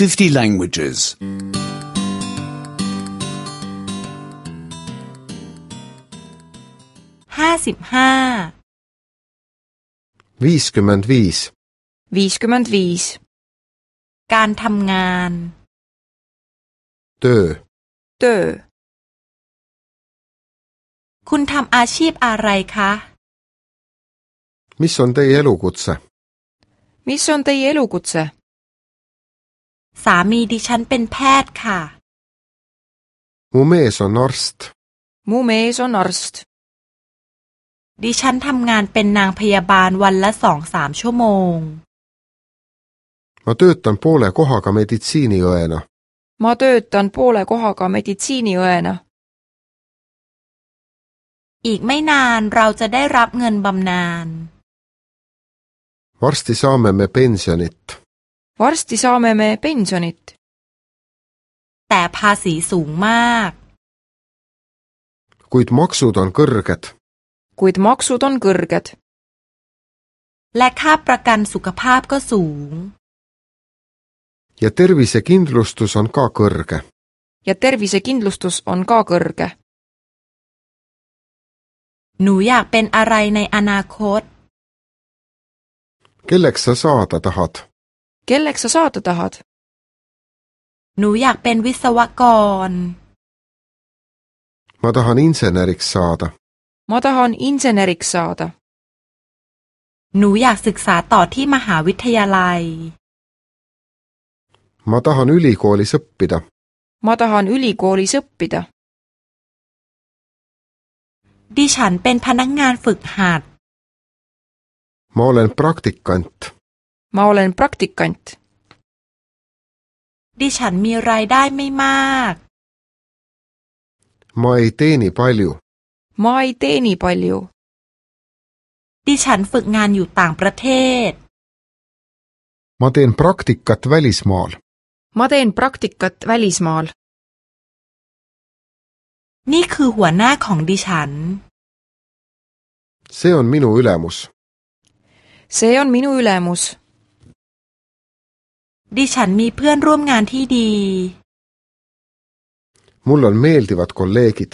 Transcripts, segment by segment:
50 languages. 55 55 55การทำงาน töö töö คุณทำอาชีพอะไรคะ mis on teie elukutse mis on teie elukutse สามีดิฉันเป็นแพทย์ค่ะมูเมสอนอร์สต์มูเมสอนอร์สต์ดิฉันทำงานเป็นนางพยาบาลวันละสองสามชั่วโมงมาเตอร์ตันโปเลโก็ฮากาเมติซีนีิเอนะมาเตอร์ตันโปเลโก็ฮากาเมติซีนีิเอนะอีกไม่นานเราจะได้รับเงินบำนาญ Varsti saame me pensionit. varsti saame me pensionit. แต่ภาษีสูงมาก kuid maksud on kõrged. kuid maksud on kõrged. และค่าประกันสุขภาพก็สูง ja tervisekindlustus on ka kõrge. ja tervisekindlustus on ka kõrge. หนูอยากเป็นอะไรในอนาคต kelleks sa saada tahad? kelleks sa saada tahad หนูอยากเป็นวิศวกร ma tahan inseneriks saada ma tahan inseneriks saada หนูอยากศึกษาต่อที่มหาวิทยาลัย ma tahan ülikoolis õppida ma tahan ülikoolis õppida ดิฉันเป็นพนักงานฝึกหัด ma olen praktikant ma olen praktikant ดิฉันมีรายได้ไม่มาก ma ei teeni palju ma ei teeni palju ดิฉันฝึกงานอยู่ต่างประเทศ ma teen praktikat välismaal ma teen praktikat välismaal นี่คือหัวหน้าของดิฉัน see on minu ülemus see on minu ülemus ดิฉันมีเพื่อนร่วมงานที่ดีมุลลอนเมลติวัตโกลเลกิต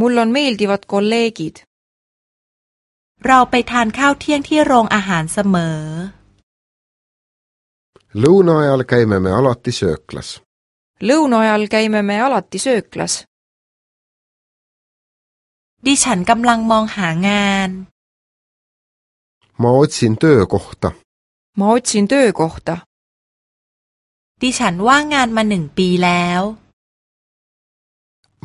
มุลลอนเมลติวัตโกลเลกิตเราไปทานข้าวเที่ยงที่โรงอาหารเสมอลูนอยอัลไกเมเมอลัตติเซคลาสลูนอยอัลไกเมเมอลัตติเซคลาส ดิฉันกำลังมองหางานมาอุดซินเตอร์กอตตามาอุดซินเตอร์กอตตาดิฉันว่างงานมาหนึ่งปีแล้ว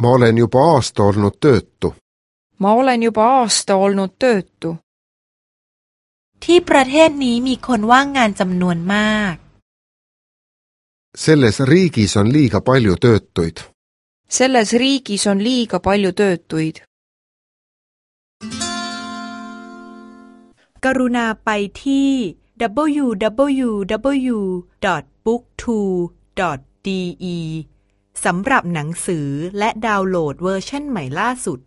มอลเลนิวบอสตอลนูเตตุมอลเลนิวบอสตอลนูเตตุที่ประเทศนี้มีคนว่างงานจำนวนมากเซเลสรีกิสันลีกับไปลูเตตุตเซเลสรีกิสันลีกับไปลูเตตุตกรุณาไปที่ www. b o o k t o d e สำหรับหนังสือและดาวน์โหลดเวอร์ชันใหม่ล่าสุด